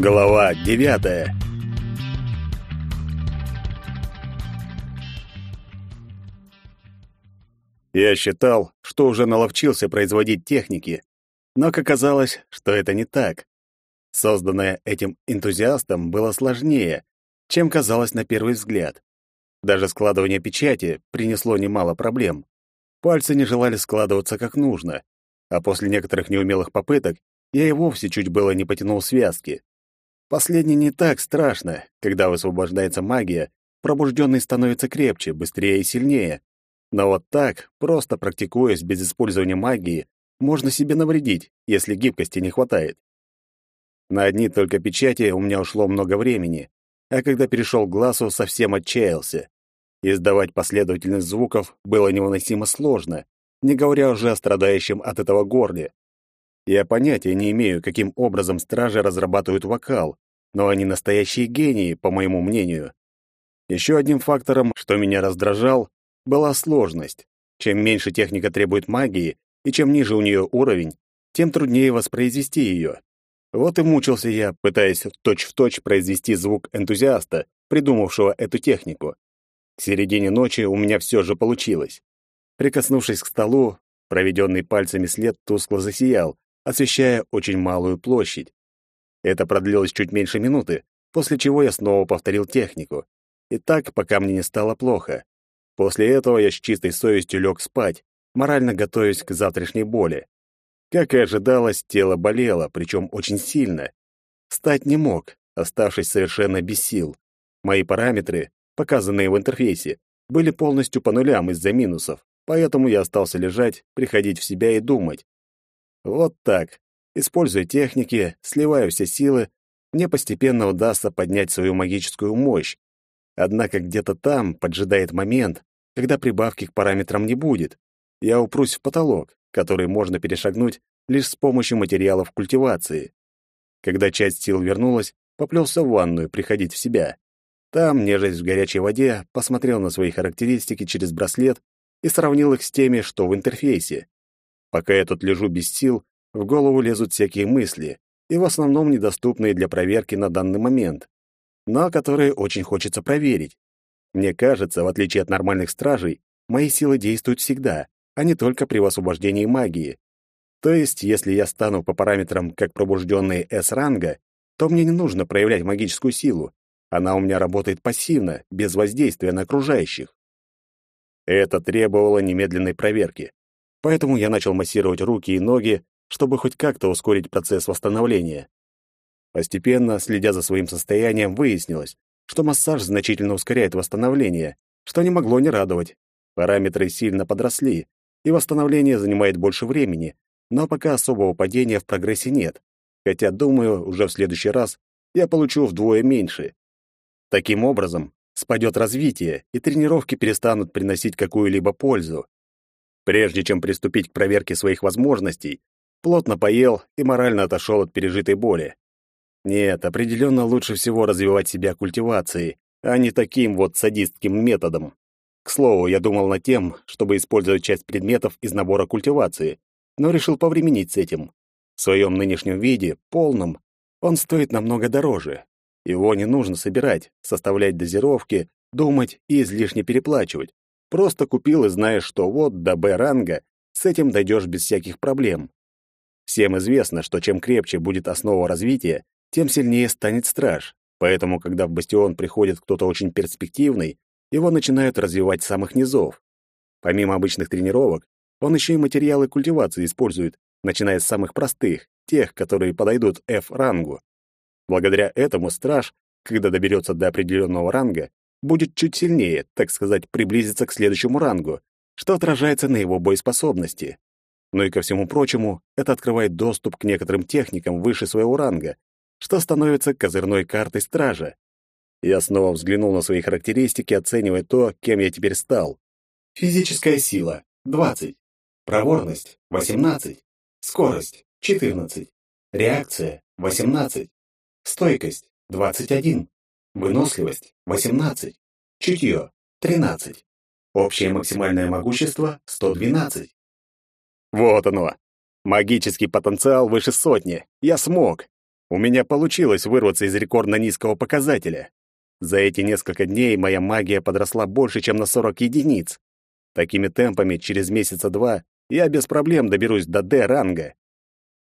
Глава девятая Я считал, что уже наловчился производить техники, но оказалось, что это не так. Созданное этим энтузиастом было сложнее, чем казалось на первый взгляд. Даже складывание печати принесло немало проблем. Пальцы не желали складываться как нужно, а после некоторых неумелых попыток я и вовсе чуть было не потянул связки. Последнее не так страшно. Когда высвобождается магия, пробужденный становится крепче, быстрее и сильнее. Но вот так, просто практикуясь без использования магии, можно себе навредить, если гибкости не хватает. На одни только печати у меня ушло много времени, а когда перешел к глазу, совсем отчаялся. Издавать последовательность звуков было невыносимо сложно, не говоря уже о страдающем от этого горле. Я понятия не имею, каким образом стражи разрабатывают вокал, но они настоящие гении, по моему мнению. Еще одним фактором, что меня раздражал, была сложность. Чем меньше техника требует магии, и чем ниже у нее уровень, тем труднее воспроизвести ее. Вот и мучился я, пытаясь точь-в-точь точь произвести звук энтузиаста, придумавшего эту технику. К середине ночи у меня все же получилось. Прикоснувшись к столу, проведенный пальцами след тускло засиял, освещая очень малую площадь. Это продлилось чуть меньше минуты, после чего я снова повторил технику. И так, пока мне не стало плохо. После этого я с чистой совестью лег спать, морально готовясь к завтрашней боли. Как и ожидалось, тело болело, причем очень сильно. Встать не мог, оставшись совершенно без сил. Мои параметры, показанные в интерфейсе, были полностью по нулям из-за минусов, поэтому я остался лежать, приходить в себя и думать. Вот так, используя техники, сливая все силы, мне постепенно удастся поднять свою магическую мощь. Однако где-то там поджидает момент, когда прибавки к параметрам не будет. Я упрусь в потолок, который можно перешагнуть лишь с помощью материалов культивации. Когда часть сил вернулась, поплелся в ванную приходить в себя. Там, нежесть в горячей воде, посмотрел на свои характеристики через браслет и сравнил их с теми, что в интерфейсе. Пока я тут лежу без сил, в голову лезут всякие мысли, и в основном недоступные для проверки на данный момент, но которые очень хочется проверить. Мне кажется, в отличие от нормальных стражей, мои силы действуют всегда, а не только при освобождении магии. То есть, если я стану по параметрам как пробужденный С-ранга, то мне не нужно проявлять магическую силу. Она у меня работает пассивно, без воздействия на окружающих. Это требовало немедленной проверки. Поэтому я начал массировать руки и ноги, чтобы хоть как-то ускорить процесс восстановления. Постепенно, следя за своим состоянием, выяснилось, что массаж значительно ускоряет восстановление, что не могло не радовать. Параметры сильно подросли, и восстановление занимает больше времени, но пока особого падения в прогрессе нет. Хотя, думаю, уже в следующий раз я получу вдвое меньше. Таким образом, спадет развитие, и тренировки перестанут приносить какую-либо пользу. Прежде чем приступить к проверке своих возможностей, плотно поел и морально отошел от пережитой боли. Нет, определенно лучше всего развивать себя культивацией, а не таким вот садистским методом. К слову, я думал над тем, чтобы использовать часть предметов из набора культивации, но решил повременить с этим. В своем нынешнем виде, полном, он стоит намного дороже. Его не нужно собирать, составлять дозировки, думать и излишне переплачивать. Просто купил и знаешь, что вот до Б-ранга с этим дойдешь без всяких проблем. Всем известно, что чем крепче будет основа развития, тем сильнее станет страж. Поэтому, когда в бастион приходит кто-то очень перспективный, его начинают развивать с самых низов. Помимо обычных тренировок, он еще и материалы культивации использует, начиная с самых простых, тех, которые подойдут F-рангу. Благодаря этому страж, когда доберется до определенного ранга, будет чуть сильнее, так сказать, приблизиться к следующему рангу, что отражается на его боеспособности. Ну и ко всему прочему, это открывает доступ к некоторым техникам выше своего ранга, что становится козырной картой стража. Я снова взглянул на свои характеристики, оценивая то, кем я теперь стал. Физическая сила — 20. Проворность — 18. Скорость — 14. Реакция — 18. Стойкость — 21. Выносливость — 18. Чутье — 13. Общее максимальное могущество — 112. Вот оно. Магический потенциал выше сотни. Я смог. У меня получилось вырваться из рекордно низкого показателя. За эти несколько дней моя магия подросла больше, чем на 40 единиц. Такими темпами через месяца два я без проблем доберусь до Д-ранга.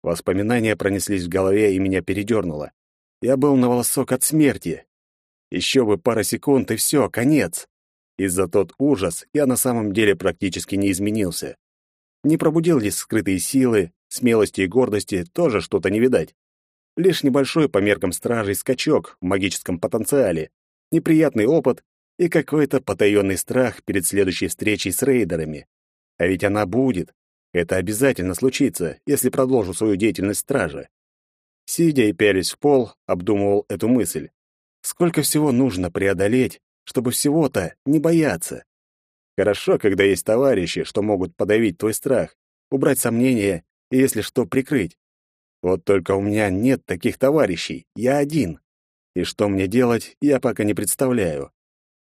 Воспоминания пронеслись в голове и меня передернуло. Я был на волосок от смерти. Еще бы пара секунд, и все, конец. Из-за тот ужас я на самом деле практически не изменился. Не пробудил ли скрытые силы, смелости и гордости, тоже что-то не видать. Лишь небольшой по меркам стражей скачок в магическом потенциале, неприятный опыт и какой-то потаенный страх перед следующей встречей с рейдерами. А ведь она будет. Это обязательно случится, если продолжу свою деятельность стража. Сидя и пялись в пол, обдумывал эту мысль. Сколько всего нужно преодолеть, чтобы всего-то не бояться? Хорошо, когда есть товарищи, что могут подавить твой страх, убрать сомнения и, если что, прикрыть. Вот только у меня нет таких товарищей, я один. И что мне делать, я пока не представляю.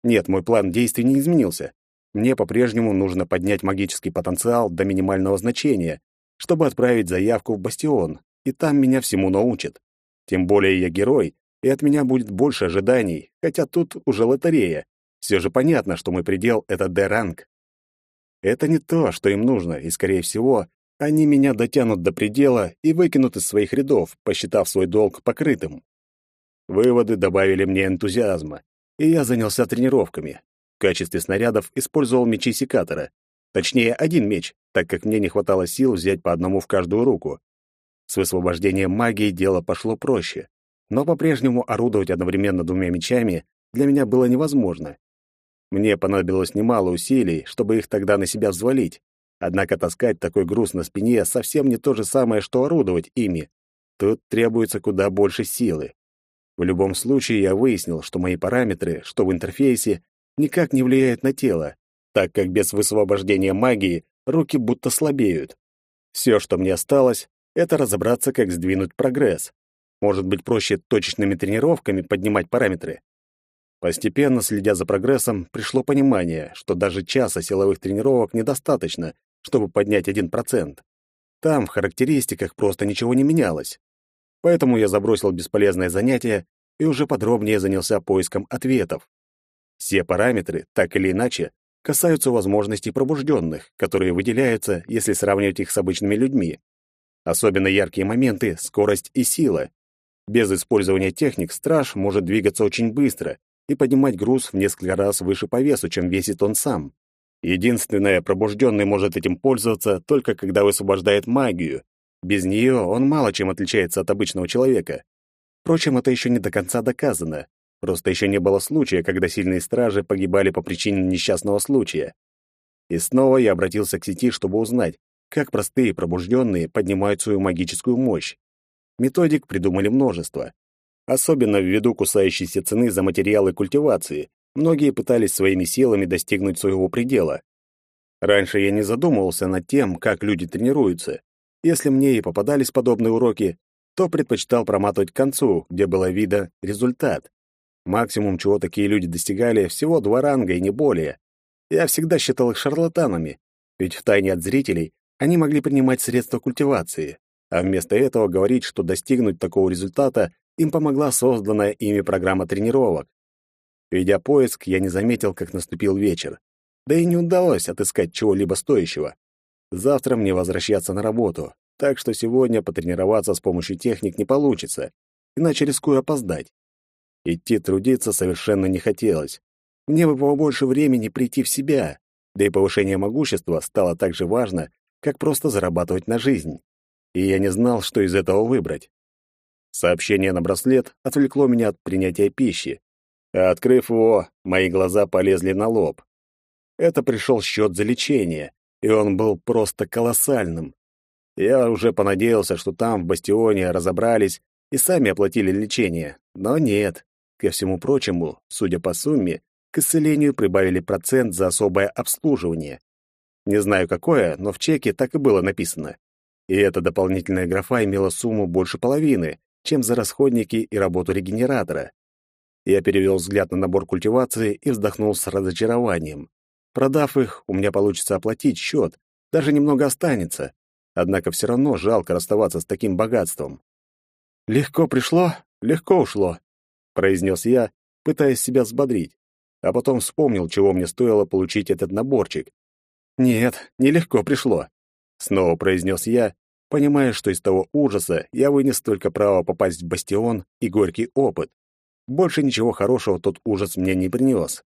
Нет, мой план действий не изменился. Мне по-прежнему нужно поднять магический потенциал до минимального значения, чтобы отправить заявку в Бастион, и там меня всему научат. Тем более я герой, и от меня будет больше ожиданий, хотя тут уже лотерея. Все же понятно, что мой предел — это Д-ранг. Это не то, что им нужно, и, скорее всего, они меня дотянут до предела и выкинут из своих рядов, посчитав свой долг покрытым. Выводы добавили мне энтузиазма, и я занялся тренировками. В качестве снарядов использовал мечи секатора. Точнее, один меч, так как мне не хватало сил взять по одному в каждую руку. С высвобождением магии дело пошло проще, но по-прежнему орудовать одновременно двумя мечами для меня было невозможно. Мне понадобилось немало усилий, чтобы их тогда на себя взвалить. Однако таскать такой груз на спине совсем не то же самое, что орудовать ими. Тут требуется куда больше силы. В любом случае, я выяснил, что мои параметры, что в интерфейсе, никак не влияют на тело, так как без высвобождения магии руки будто слабеют. Все, что мне осталось, это разобраться, как сдвинуть прогресс. Может быть, проще точечными тренировками поднимать параметры. Постепенно, следя за прогрессом, пришло понимание, что даже часа силовых тренировок недостаточно, чтобы поднять 1%. Там в характеристиках просто ничего не менялось. Поэтому я забросил бесполезное занятие и уже подробнее занялся поиском ответов. Все параметры, так или иначе, касаются возможностей пробужденных, которые выделяются, если сравнивать их с обычными людьми. Особенно яркие моменты — скорость и сила. Без использования техник страж может двигаться очень быстро, и поднимать груз в несколько раз выше по весу, чем весит он сам. Единственное, пробужденный может этим пользоваться только когда высвобождает магию. Без нее он мало чем отличается от обычного человека. Впрочем, это еще не до конца доказано. Просто еще не было случая, когда сильные стражи погибали по причине несчастного случая. И снова я обратился к сети, чтобы узнать, как простые пробужденные поднимают свою магическую мощь. Методик придумали множество. Особенно ввиду кусающейся цены за материалы культивации, многие пытались своими силами достигнуть своего предела. Раньше я не задумывался над тем, как люди тренируются. Если мне и попадались подобные уроки, то предпочитал проматывать к концу, где было видно результат. Максимум, чего такие люди достигали, всего два ранга и не более. Я всегда считал их шарлатанами, ведь втайне от зрителей они могли принимать средства культивации, а вместо этого говорить, что достигнуть такого результата им помогла созданная ими программа тренировок. Ведя поиск, я не заметил, как наступил вечер. Да и не удалось отыскать чего-либо стоящего. Завтра мне возвращаться на работу, так что сегодня потренироваться с помощью техник не получится, иначе рискую опоздать. Идти трудиться совершенно не хотелось. Мне бы побольше времени прийти в себя, да и повышение могущества стало так же важно, как просто зарабатывать на жизнь. И я не знал, что из этого выбрать. Сообщение на браслет отвлекло меня от принятия пищи. А открыв его, мои глаза полезли на лоб. Это пришел счет за лечение, и он был просто колоссальным. Я уже понадеялся, что там, в бастионе, разобрались и сами оплатили лечение. Но нет. Ко всему прочему, судя по сумме, к исцелению прибавили процент за особое обслуживание. Не знаю какое, но в чеке так и было написано. И эта дополнительная графа имела сумму больше половины, чем за расходники и работу регенератора. Я перевел взгляд на набор культивации и вздохнул с разочарованием. Продав их, у меня получится оплатить счет, даже немного останется. Однако все равно жалко расставаться с таким богатством. «Легко пришло, легко ушло», — произнес я, пытаясь себя взбодрить, а потом вспомнил, чего мне стоило получить этот наборчик. «Нет, нелегко пришло», — снова произнес я, понимая, что из того ужаса я вынес только право попасть в бастион и горький опыт. Больше ничего хорошего тот ужас мне не принес.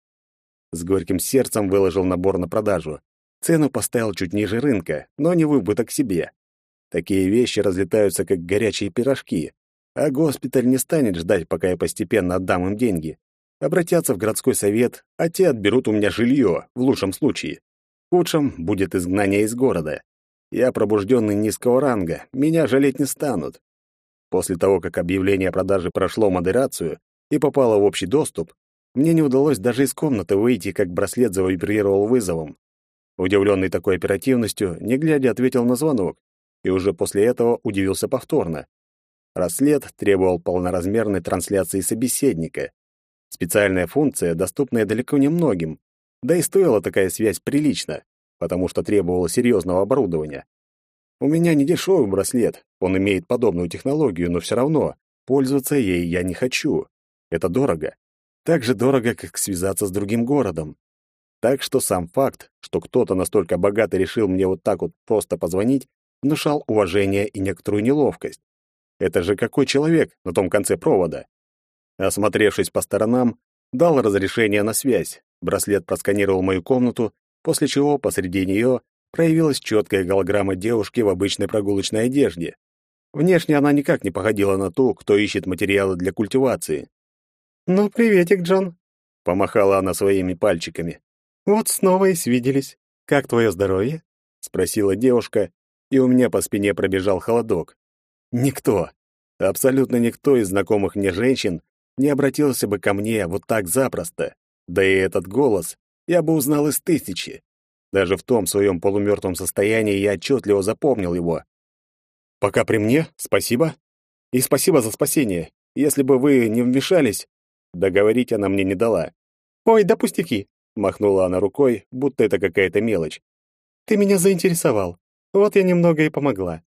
С горьким сердцем выложил набор на продажу. Цену поставил чуть ниже рынка, но не в убыток себе. Такие вещи разлетаются, как горячие пирожки, а госпиталь не станет ждать, пока я постепенно отдам им деньги. Обратятся в городской совет, а те отберут у меня жилье, в лучшем случае. В худшем будет изгнание из города. Я пробужденный низкого ранга, меня жалеть не станут. После того, как объявление о продаже прошло модерацию и попало в общий доступ, мне не удалось даже из комнаты выйти, как браслет завибрировал вызовом. Удивленный такой оперативностью, не глядя, ответил на звонок, и уже после этого удивился повторно. Расслед требовал полноразмерной трансляции собеседника. Специальная функция, доступная далеко не многим, да и стоила такая связь прилично потому что требовало серьезного оборудования. У меня не дешевый браслет, он имеет подобную технологию, но все равно пользоваться ей я не хочу. Это дорого. Так же дорого, как связаться с другим городом. Так что сам факт, что кто-то настолько богатый решил мне вот так вот просто позвонить, внушал уважение и некоторую неловкость. Это же какой человек на том конце провода? Осмотревшись по сторонам, дал разрешение на связь. Браслет просканировал мою комнату после чего посреди нее проявилась четкая голограмма девушки в обычной прогулочной одежде. Внешне она никак не походила на ту, кто ищет материалы для культивации. «Ну, приветик, Джон», — помахала она своими пальчиками. «Вот снова и свиделись. Как твое здоровье?» — спросила девушка, и у меня по спине пробежал холодок. Никто, абсолютно никто из знакомых мне женщин не обратился бы ко мне вот так запросто. Да и этот голос я бы узнал из тысячи. Даже в том своем полумертвом состоянии я отчетливо запомнил его. «Пока при мне, спасибо. И спасибо за спасение. Если бы вы не вмешались...» Договорить она мне не дала. «Ой, да пустяки!» — махнула она рукой, будто это какая-то мелочь. «Ты меня заинтересовал. Вот я немного и помогла.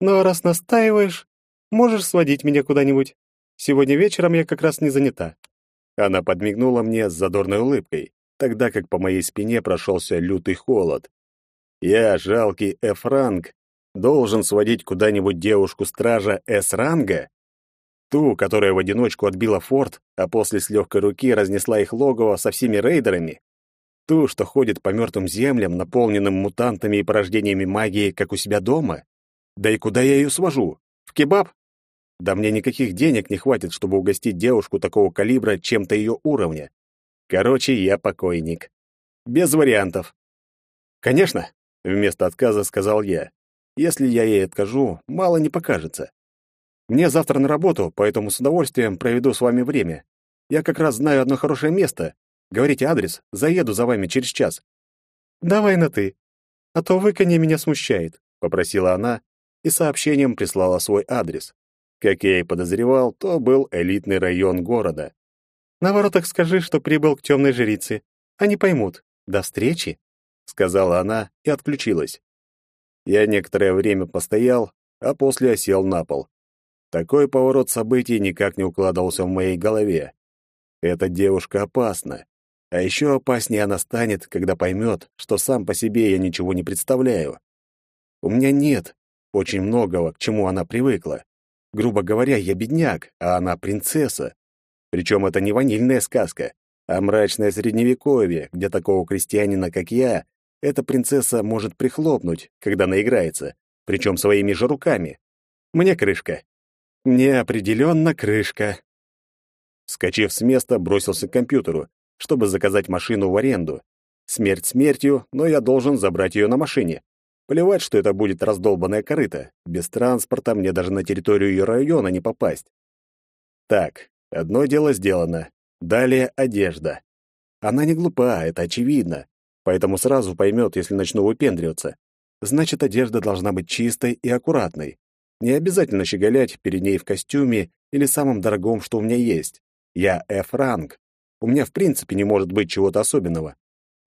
Но раз настаиваешь, можешь сводить меня куда-нибудь. Сегодня вечером я как раз не занята». Она подмигнула мне с задорной улыбкой тогда как по моей спине прошелся лютый холод. Я, жалкий F-ранг, должен сводить куда-нибудь девушку-стража С-ранга? Ту, которая в одиночку отбила форт, а после с легкой руки разнесла их логово со всеми рейдерами? Ту, что ходит по мертвым землям, наполненным мутантами и порождениями магии, как у себя дома? Да и куда я ее свожу? В кебаб? Да мне никаких денег не хватит, чтобы угостить девушку такого калибра чем-то ее уровня. Короче, я покойник. Без вариантов. Конечно, вместо отказа сказал я. Если я ей откажу, мало не покажется. Мне завтра на работу, поэтому с удовольствием проведу с вами время. Я как раз знаю одно хорошее место. Говорите адрес, заеду за вами через час. Давай на ты, а то выканье меня смущает, попросила она и сообщением прислала свой адрес. Как я и подозревал, то был элитный район города. На воротах скажи, что прибыл к темной жрице. Они поймут. До встречи, сказала она и отключилась. Я некоторое время постоял, а после осел на пол. Такой поворот событий никак не укладывался в моей голове. Эта девушка опасна. А еще опаснее она станет, когда поймет, что сам по себе я ничего не представляю. У меня нет очень многого, к чему она привыкла. Грубо говоря, я бедняк, а она принцесса. Причем это не ванильная сказка, а мрачное средневековье, где такого крестьянина, как я, эта принцесса может прихлопнуть, когда наиграется, причем своими же руками. Мне крышка. Мне определенно крышка. Скочив с места, бросился к компьютеру, чтобы заказать машину в аренду. Смерть смертью, но я должен забрать ее на машине. Плевать, что это будет раздолбанная корыта. Без транспорта мне даже на территорию ее района не попасть. Так, Одно дело сделано. Далее одежда. Она не глупа, это очевидно. Поэтому сразу поймет, если начну выпендриваться. Значит, одежда должна быть чистой и аккуратной. Не обязательно щеголять перед ней в костюме или самом дорогом, что у меня есть. Я F-ранг. У меня в принципе не может быть чего-то особенного.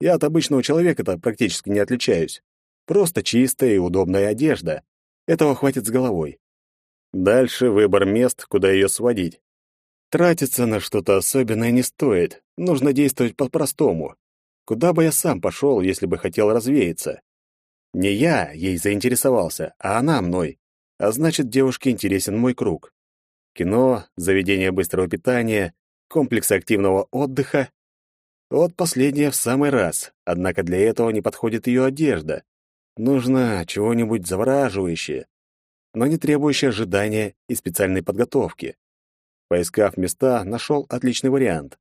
Я от обычного человека-то практически не отличаюсь. Просто чистая и удобная одежда. Этого хватит с головой. Дальше выбор мест, куда ее сводить. Тратиться на что-то особенное не стоит. Нужно действовать по-простому. Куда бы я сам пошел, если бы хотел развеяться? Не я ей заинтересовался, а она мной. А значит, девушке интересен мой круг. Кино, заведение быстрого питания, комплекс активного отдыха. Вот последнее в самый раз, однако для этого не подходит ее одежда. Нужно чего-нибудь завораживающее, но не требующее ожидания и специальной подготовки. Поискав места, нашел отличный вариант.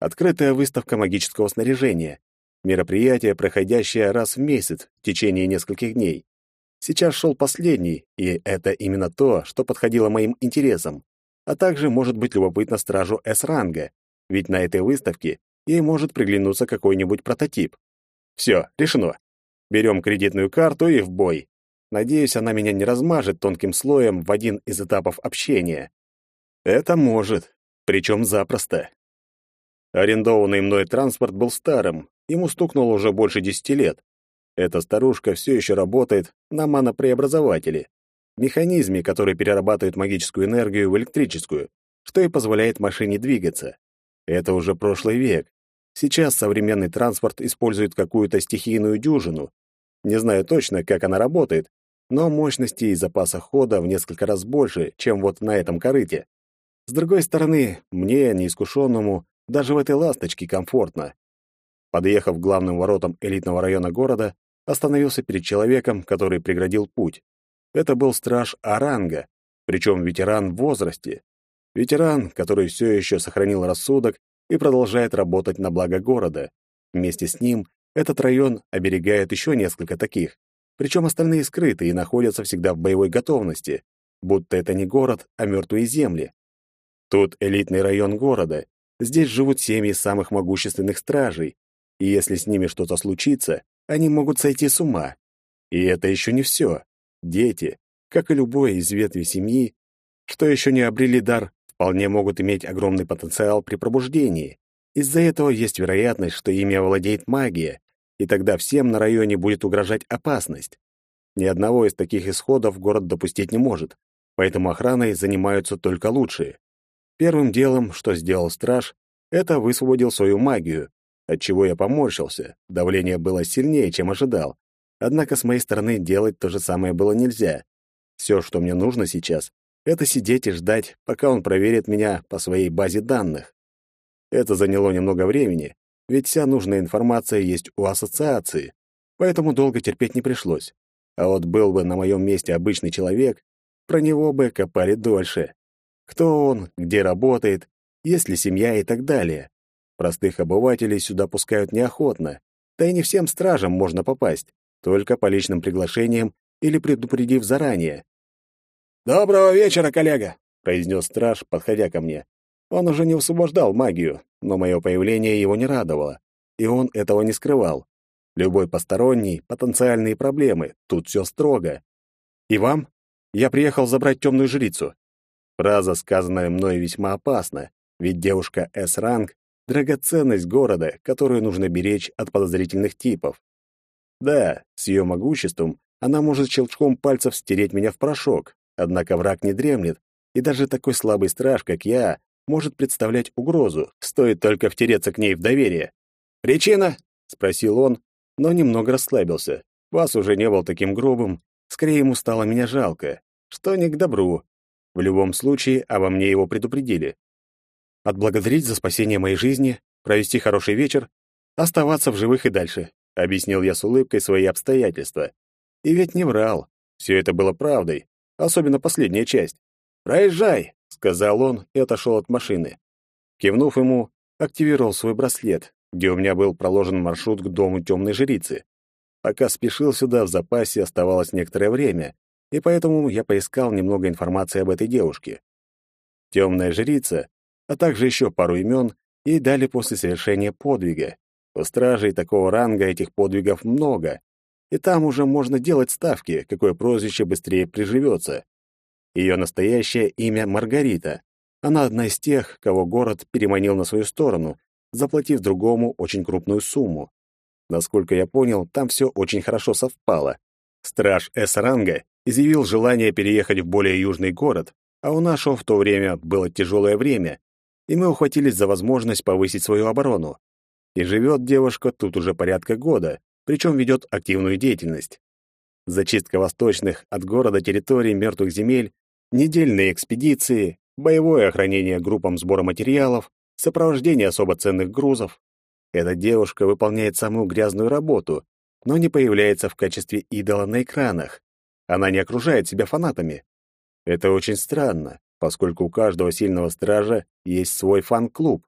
Открытая выставка магического снаряжения. Мероприятие, проходящее раз в месяц в течение нескольких дней. Сейчас шел последний, и это именно то, что подходило моим интересам. А также может быть любопытно стражу С-ранга, ведь на этой выставке ей может приглянуться какой-нибудь прототип. Все, решено. Берем кредитную карту и в бой. Надеюсь, она меня не размажет тонким слоем в один из этапов общения. Это может, причем запросто. Арендованный мной транспорт был старым, ему стукнуло уже больше десяти лет. Эта старушка все еще работает на манопреобразователе, механизме, который перерабатывает магическую энергию в электрическую, что и позволяет машине двигаться. Это уже прошлый век. Сейчас современный транспорт использует какую-то стихийную дюжину, не знаю точно, как она работает, но мощности и запаса хода в несколько раз больше, чем вот на этом корыте. С другой стороны, мне, неискушенному, даже в этой ласточке комфортно. Подъехав к главным воротам элитного района города, остановился перед человеком, который преградил путь. Это был страж Аранга, причем ветеран в возрасте. Ветеран, который все еще сохранил рассудок и продолжает работать на благо города. Вместе с ним этот район оберегает еще несколько таких, причем остальные скрыты и находятся всегда в боевой готовности, будто это не город, а мертвые земли. Тут элитный район города, здесь живут семьи самых могущественных стражей, и если с ними что-то случится, они могут сойти с ума. И это еще не все. Дети, как и любой из ветви семьи, что еще не обрели дар, вполне могут иметь огромный потенциал при пробуждении. Из-за этого есть вероятность, что ими овладеет магия, и тогда всем на районе будет угрожать опасность. Ни одного из таких исходов город допустить не может, поэтому охраной занимаются только лучшие. Первым делом, что сделал страж, это высвободил свою магию, отчего я поморщился. Давление было сильнее, чем ожидал. Однако с моей стороны делать то же самое было нельзя. Все, что мне нужно сейчас, это сидеть и ждать, пока он проверит меня по своей базе данных. Это заняло немного времени, ведь вся нужная информация есть у ассоциации, поэтому долго терпеть не пришлось. А вот был бы на моем месте обычный человек, про него бы копали дольше. Кто он, где работает, есть ли семья и так далее. Простых обывателей сюда пускают неохотно, да и не всем стражам можно попасть, только по личным приглашениям или предупредив заранее. «Доброго вечера, коллега!» — произнес страж, подходя ко мне. Он уже не высвобождал магию, но мое появление его не радовало, и он этого не скрывал. Любой посторонний — потенциальные проблемы, тут все строго. «И вам? Я приехал забрать темную жрицу». Фраза, сказанная мной, весьма опасна, ведь девушка С-ранг — драгоценность города, которую нужно беречь от подозрительных типов. Да, с ее могуществом она может щелчком пальцев стереть меня в порошок, однако враг не дремлет, и даже такой слабый страж, как я, может представлять угрозу, стоит только втереться к ней в доверие. «Причина?» — спросил он, но немного расслабился. Вас уже не был таким грубым, скорее ему стало меня жалко, что не к добру. В любом случае, обо мне его предупредили. Отблагодарить за спасение моей жизни, провести хороший вечер, оставаться в живых и дальше, объяснил я с улыбкой свои обстоятельства. И ведь не врал. Все это было правдой, особенно последняя часть. «Проезжай!» сказал он и отошел от машины. Кивнув ему, активировал свой браслет, где у меня был проложен маршрут к дому темной жрицы. Пока спешил сюда, в запасе оставалось некоторое время, и поэтому я поискал немного информации об этой девушке. Темная жрица, а также еще пару имен, ей дали после совершения подвига. У стражей такого ранга этих подвигов много, и там уже можно делать ставки, какое прозвище быстрее приживется. Ее настоящее имя Маргарита. Она одна из тех, кого город переманил на свою сторону, заплатив другому очень крупную сумму. Насколько я понял, там все очень хорошо совпало. Страж С-ранга изъявил желание переехать в более южный город, а у нашего в то время было тяжелое время, и мы ухватились за возможность повысить свою оборону. И живет девушка тут уже порядка года, причем ведет активную деятельность. Зачистка восточных от города территорий мертвых земель, недельные экспедиции, боевое охранение группам сбора материалов, сопровождение особо ценных грузов. Эта девушка выполняет самую грязную работу, но не появляется в качестве идола на экранах. Она не окружает себя фанатами. Это очень странно, поскольку у каждого сильного стража есть свой фан-клуб.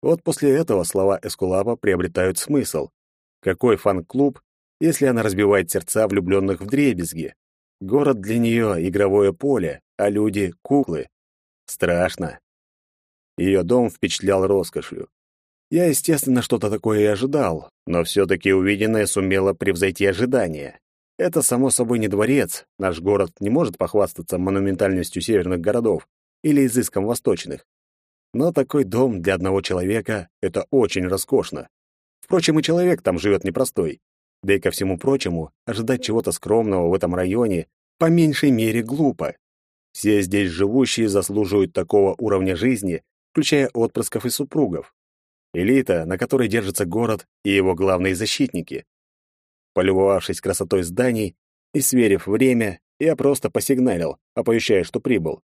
Вот после этого слова Эскулапа приобретают смысл. Какой фан-клуб, если она разбивает сердца влюбленных в дребезги? Город для нее — игровое поле, а люди — куклы. Страшно. Ее дом впечатлял роскошью. Я, естественно, что-то такое и ожидал, но все-таки увиденное сумело превзойти ожидания. Это, само собой, не дворец. Наш город не может похвастаться монументальностью северных городов или изыском восточных. Но такой дом для одного человека — это очень роскошно. Впрочем, и человек там живет непростой. Да и ко всему прочему, ожидать чего-то скромного в этом районе по меньшей мере глупо. Все здесь живущие заслуживают такого уровня жизни, включая отпрысков и супругов. Элита, на которой держится город и его главные защитники. Полюбовавшись красотой зданий и сверив время, я просто посигналил, оповещая, что прибыл.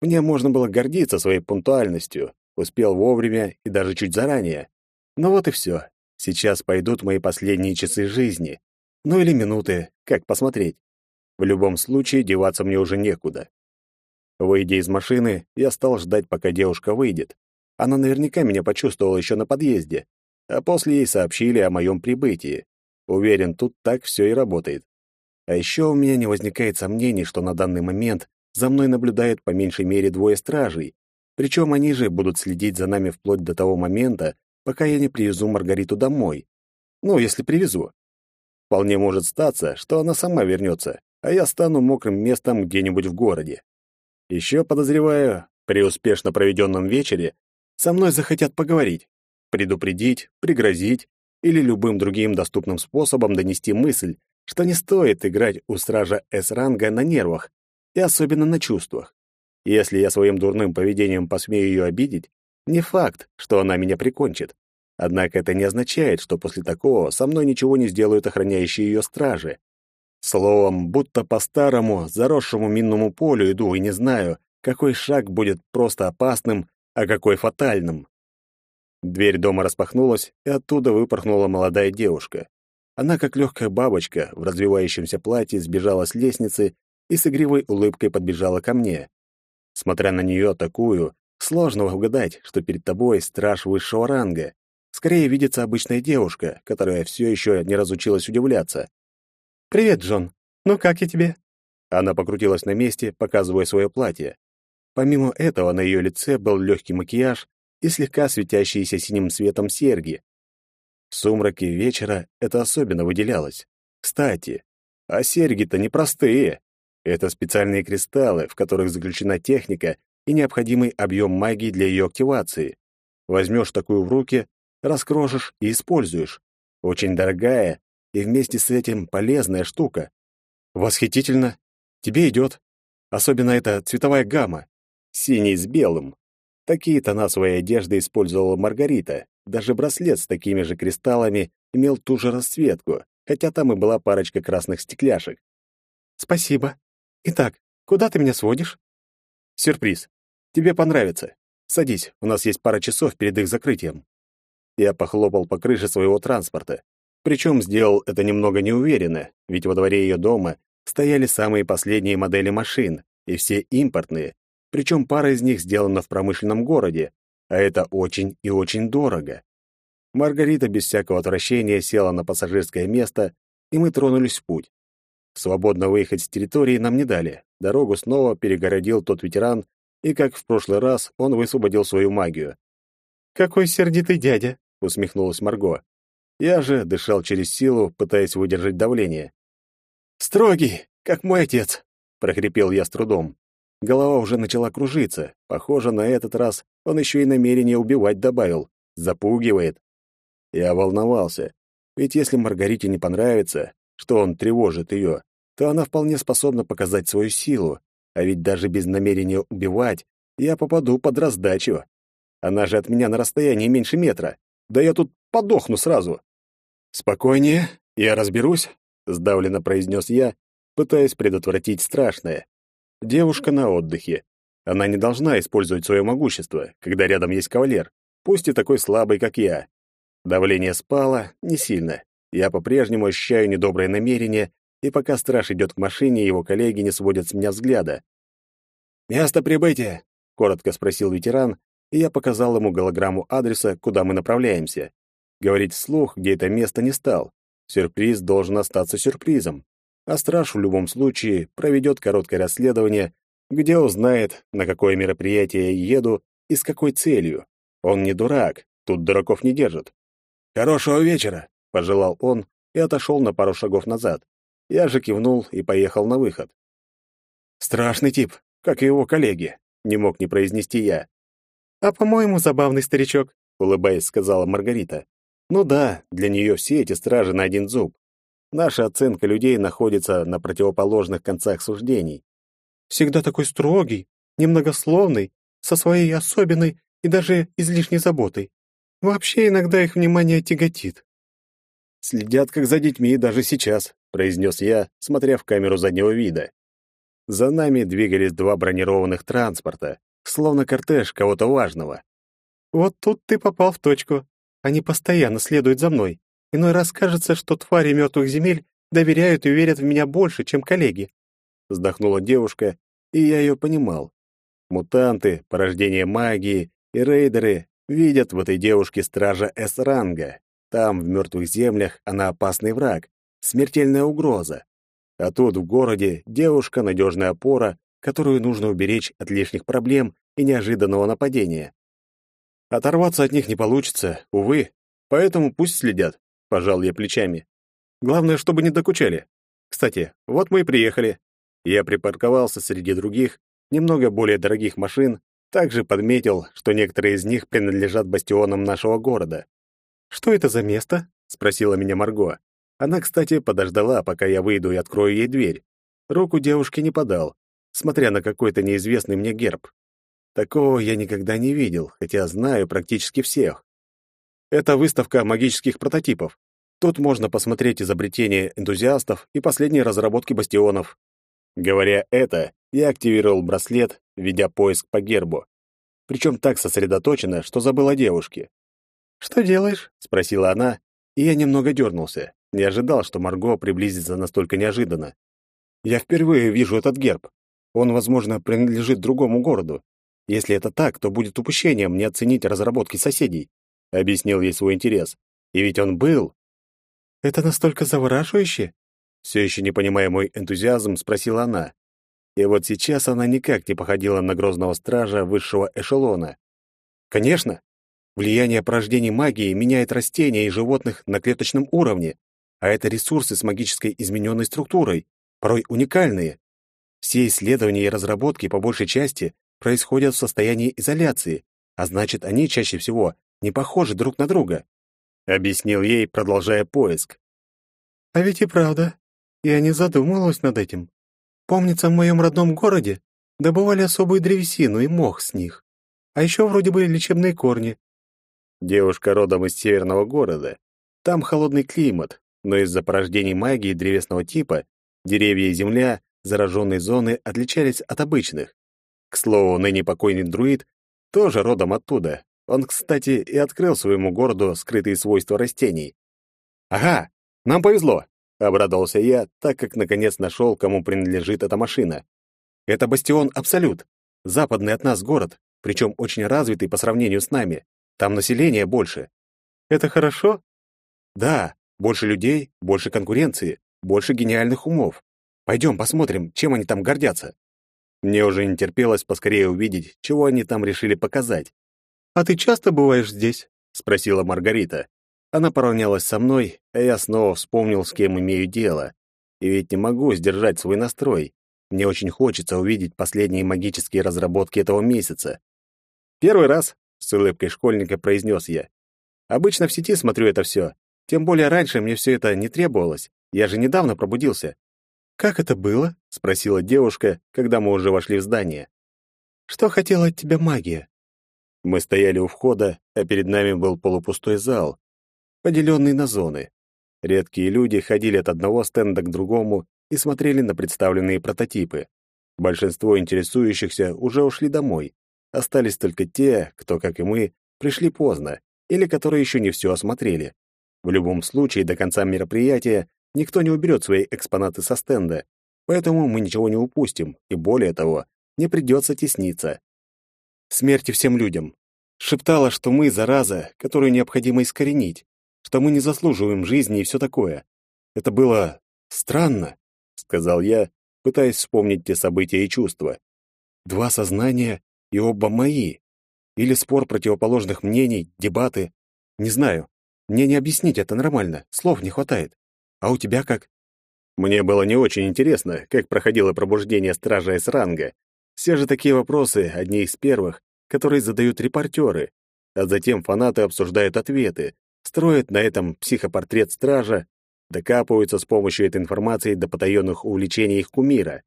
Мне можно было гордиться своей пунктуальностью, успел вовремя и даже чуть заранее. Но вот и все. Сейчас пойдут мои последние часы жизни. Ну или минуты, как посмотреть. В любом случае, деваться мне уже некуда. Выйдя из машины, я стал ждать, пока девушка выйдет. Она наверняка меня почувствовала еще на подъезде, а после ей сообщили о моем прибытии. Уверен, тут так все и работает. А еще у меня не возникает сомнений, что на данный момент за мной наблюдают по меньшей мере двое стражей, причем они же будут следить за нами вплоть до того момента, пока я не привезу Маргариту домой. Ну, если привезу. Вполне может статься, что она сама вернется, а я стану мокрым местом где-нибудь в городе. Еще подозреваю, при успешно проведенном вечере со мной захотят поговорить, предупредить, пригрозить или любым другим доступным способом донести мысль, что не стоит играть у стража С-ранга на нервах и особенно на чувствах. Если я своим дурным поведением посмею ее обидеть, не факт, что она меня прикончит. Однако это не означает, что после такого со мной ничего не сделают охраняющие ее стражи. Словом, будто по старому, заросшему минному полю иду и не знаю, какой шаг будет просто опасным, а какой фатальным. Дверь дома распахнулась, и оттуда выпорхнула молодая девушка. Она, как легкая бабочка, в развивающемся платье сбежала с лестницы и с игривой улыбкой подбежала ко мне. Смотря на нее такую, сложно угадать, что перед тобой страж высшего ранга. Скорее видится обычная девушка, которая все еще не разучилась удивляться. «Привет, Джон. Ну как я тебе?» Она покрутилась на месте, показывая свое платье. Помимо этого, на ее лице был легкий макияж и слегка светящиеся синим светом серьги. В сумраке вечера это особенно выделялось. Кстати, а серьги-то непростые. Это специальные кристаллы, в которых заключена техника и необходимый объем магии для ее активации. Возьмешь такую в руки, раскрошишь и используешь. Очень дорогая и вместе с этим полезная штука. Восхитительно. Тебе идет. Особенно эта цветовая гамма синий с белым. Такие тона своей одежды использовала Маргарита. Даже браслет с такими же кристаллами имел ту же расцветку, хотя там и была парочка красных стекляшек. «Спасибо. Итак, куда ты меня сводишь?» «Сюрприз. Тебе понравится. Садись, у нас есть пара часов перед их закрытием». Я похлопал по крыше своего транспорта. Причем сделал это немного неуверенно, ведь во дворе ее дома стояли самые последние модели машин, и все импортные, причем пара из них сделана в промышленном городе, а это очень и очень дорого. Маргарита без всякого отвращения села на пассажирское место, и мы тронулись в путь. Свободно выехать с территории нам не дали. Дорогу снова перегородил тот ветеран, и, как в прошлый раз, он высвободил свою магию. «Какой сердитый дядя!» — усмехнулась Марго. Я же дышал через силу, пытаясь выдержать давление. «Строгий, как мой отец!» — прохрипел я с трудом. Голова уже начала кружиться. Похоже, на этот раз он еще и намерение убивать добавил. Запугивает. Я волновался. Ведь если Маргарите не понравится, что он тревожит ее, то она вполне способна показать свою силу, а ведь даже без намерения убивать я попаду под раздачу. Она же от меня на расстоянии меньше метра. Да я тут подохну сразу. Спокойнее, я разберусь, сдавленно произнес я, пытаясь предотвратить страшное. Девушка на отдыхе. Она не должна использовать свое могущество, когда рядом есть кавалер, пусть и такой слабый, как я. Давление спало не сильно. Я по-прежнему ощущаю недоброе намерение, и пока страж идет к машине, его коллеги не сводят с меня взгляда. «Место прибытия!» — коротко спросил ветеран, и я показал ему голограмму адреса, куда мы направляемся. Говорить вслух, где это место, не стал. Сюрприз должен остаться сюрпризом. А страж в любом случае проведет короткое расследование, где узнает, на какое мероприятие еду и с какой целью. Он не дурак, тут дураков не держат. «Хорошего вечера!» — пожелал он и отошел на пару шагов назад. Я же кивнул и поехал на выход. «Страшный тип, как и его коллеги», — не мог не произнести я. «А, по-моему, забавный старичок», — улыбаясь, сказала Маргарита. «Ну да, для нее все эти стражи на один зуб. Наша оценка людей находится на противоположных концах суждений. Всегда такой строгий, немногословный, со своей особенной и даже излишней заботой. Вообще иногда их внимание тяготит. Следят как за детьми даже сейчас, произнес я, смотря в камеру заднего вида. За нами двигались два бронированных транспорта, словно кортеж кого-то важного. Вот тут ты попал в точку. Они постоянно следуют за мной. Иной раз кажется, что твари мертвых земель доверяют и верят в меня больше, чем коллеги. Вздохнула девушка, и я ее понимал. Мутанты, порождение магии и рейдеры видят в этой девушке стража С-ранга. Там, в мертвых землях, она опасный враг, смертельная угроза. А тут, в городе, девушка — надежная опора, которую нужно уберечь от лишних проблем и неожиданного нападения. Оторваться от них не получится, увы, поэтому пусть следят, пожал я плечами. Главное, чтобы не докучали. Кстати, вот мы и приехали. Я припарковался среди других, немного более дорогих машин, также подметил, что некоторые из них принадлежат бастионам нашего города. «Что это за место?» — спросила меня Марго. Она, кстати, подождала, пока я выйду и открою ей дверь. Руку девушке не подал, смотря на какой-то неизвестный мне герб. Такого я никогда не видел, хотя знаю практически всех. Это выставка магических прототипов. Тут можно посмотреть изобретения энтузиастов и последние разработки бастионов. Говоря это, я активировал браслет, ведя поиск по гербу. Причем так сосредоточенно, что забыл о девушке. «Что делаешь?» — спросила она, и я немного дернулся. Не ожидал, что Марго приблизится настолько неожиданно. «Я впервые вижу этот герб. Он, возможно, принадлежит другому городу. Если это так, то будет упущением не оценить разработки соседей», — объяснил ей свой интерес. «И ведь он был». «Это настолько завораживающе?» Все еще не понимая мой энтузиазм, спросила она. И вот сейчас она никак не походила на грозного стража высшего эшелона. Конечно, влияние порождений магии меняет растения и животных на клеточном уровне, а это ресурсы с магической измененной структурой, порой уникальные. Все исследования и разработки по большей части происходят в состоянии изоляции, а значит, они чаще всего не похожи друг на друга. Объяснил ей, продолжая поиск. А ведь и правда, я не задумывалась над этим. Помнится, в моем родном городе добывали особую древесину и мох с них. А еще вроде бы лечебные корни. Девушка родом из северного города. Там холодный климат, но из-за порождений магии древесного типа деревья и земля зараженной зоны отличались от обычных. К слову, ныне покойный друид тоже родом оттуда. Он, кстати, и открыл своему городу скрытые свойства растений. «Ага, нам повезло!» Обрадовался я, так как наконец нашел, кому принадлежит эта машина. Это бастион Абсолют, западный от нас город, причем очень развитый по сравнению с нами. Там население больше. Это хорошо? Да, больше людей, больше конкуренции, больше гениальных умов. Пойдем посмотрим, чем они там гордятся. Мне уже не терпелось поскорее увидеть, чего они там решили показать. «А ты часто бываешь здесь?» — спросила Маргарита. Она поравнялась со мной, а я снова вспомнил, с кем имею дело. И ведь не могу сдержать свой настрой. Мне очень хочется увидеть последние магические разработки этого месяца. «Первый раз», — с улыбкой школьника произнес я. «Обычно в сети смотрю это все. Тем более раньше мне все это не требовалось. Я же недавно пробудился. «Как это было?» — спросила девушка, когда мы уже вошли в здание. «Что хотела от тебя магия?» Мы стояли у входа, а перед нами был полупустой зал, поделенный на зоны. Редкие люди ходили от одного стенда к другому и смотрели на представленные прототипы. Большинство интересующихся уже ушли домой. Остались только те, кто, как и мы, пришли поздно или которые еще не все осмотрели. В любом случае, до конца мероприятия никто не уберет свои экспонаты со стенда, поэтому мы ничего не упустим, и более того, не придется тесниться. Смерти всем людям. Шептала, что мы — зараза, которую необходимо искоренить, что мы не заслуживаем жизни и все такое. Это было странно, — сказал я, пытаясь вспомнить те события и чувства. Два сознания и оба мои. Или спор противоположных мнений, дебаты. Не знаю. Мне не объяснить это нормально, слов не хватает. А у тебя как? Мне было не очень интересно, как проходило пробуждение стража С-ранга. Все же такие вопросы — одни из первых, которые задают репортеры, а затем фанаты обсуждают ответы, строят на этом психопортрет стража, докапываются с помощью этой информации до потаенных увлечений их кумира.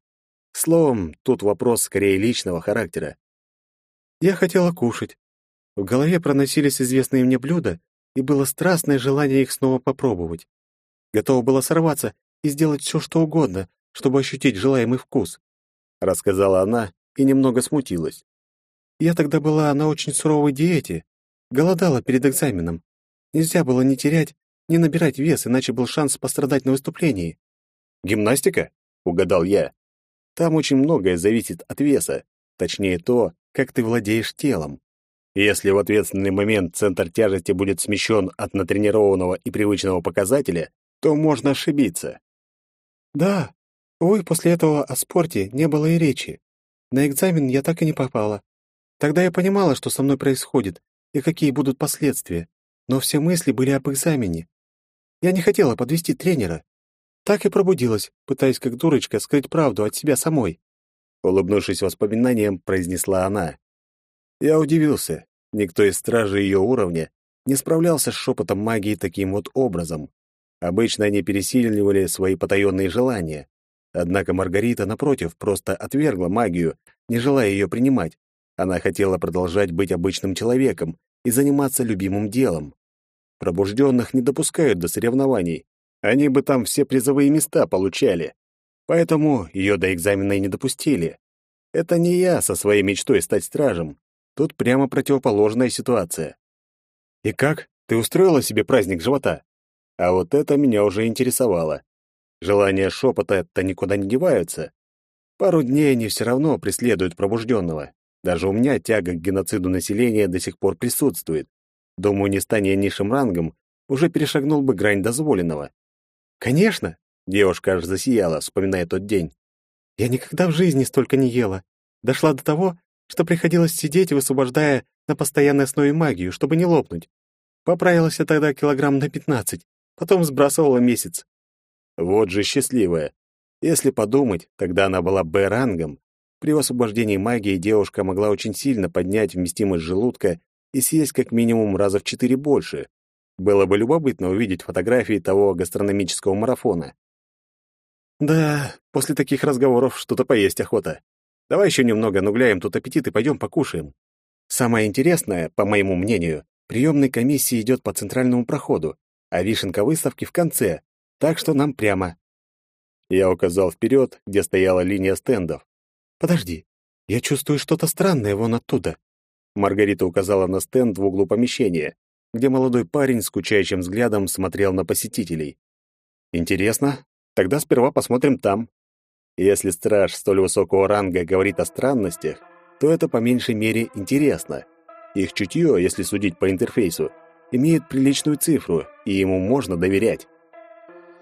Словом, тут вопрос скорее личного характера. Я хотела кушать. В голове проносились известные мне блюда, и было страстное желание их снова попробовать. Готова была сорваться и сделать все, что угодно, чтобы ощутить желаемый вкус. Рассказала она и немного смутилась. Я тогда была на очень суровой диете, голодала перед экзаменом. Нельзя было не терять, не набирать вес, иначе был шанс пострадать на выступлении. Гимнастика? Угадал я. Там очень многое зависит от веса, точнее то, как ты владеешь телом. Если в ответственный момент центр тяжести будет смещен от натренированного и привычного показателя, то можно ошибиться. Да, увы, после этого о спорте не было и речи. На экзамен я так и не попала. Тогда я понимала, что со мной происходит и какие будут последствия, но все мысли были об экзамене. Я не хотела подвести тренера. Так и пробудилась, пытаясь как дурочка скрыть правду от себя самой. Улыбнувшись воспоминанием, произнесла она. Я удивился. Никто из стражей ее уровня не справлялся с шепотом магии таким вот образом. Обычно они пересиливали свои потаенные желания. Однако Маргарита, напротив, просто отвергла магию, не желая ее принимать. Она хотела продолжать быть обычным человеком и заниматься любимым делом. Пробужденных не допускают до соревнований. Они бы там все призовые места получали. Поэтому ее до экзамена и не допустили. Это не я со своей мечтой стать стражем. Тут прямо противоположная ситуация. И как? Ты устроила себе праздник живота? А вот это меня уже интересовало. Желания шепота-то никуда не деваются. Пару дней они все равно преследуют пробужденного. Даже у меня тяга к геноциду населения до сих пор присутствует. Думаю, не станя низшим рангом, уже перешагнул бы грань дозволенного. Конечно, девушка аж засияла, вспоминая тот день. Я никогда в жизни столько не ела. Дошла до того, что приходилось сидеть, высвобождая на постоянной основе магию, чтобы не лопнуть. Поправилась я тогда килограмм на пятнадцать, потом сбрасывала месяц. Вот же счастливая. Если подумать, тогда она была Б-рангом. При освобождении магии девушка могла очень сильно поднять вместимость желудка и съесть как минимум раза в четыре больше. Было бы любопытно увидеть фотографии того гастрономического марафона. Да, после таких разговоров что-то поесть охота. Давай еще немного нугляем тут аппетит и пойдем покушаем. Самое интересное, по моему мнению, приемной комиссии идет по центральному проходу, а вишенка выставки в конце, так что нам прямо. Я указал вперед, где стояла линия стендов. Подожди, я чувствую что-то странное вон оттуда. Маргарита указала на стенд в углу помещения, где молодой парень скучающим взглядом смотрел на посетителей. Интересно, тогда сперва посмотрим там. Если страж столь высокого ранга говорит о странностях, то это по меньшей мере интересно. Их чутье, если судить по интерфейсу, имеет приличную цифру, и ему можно доверять.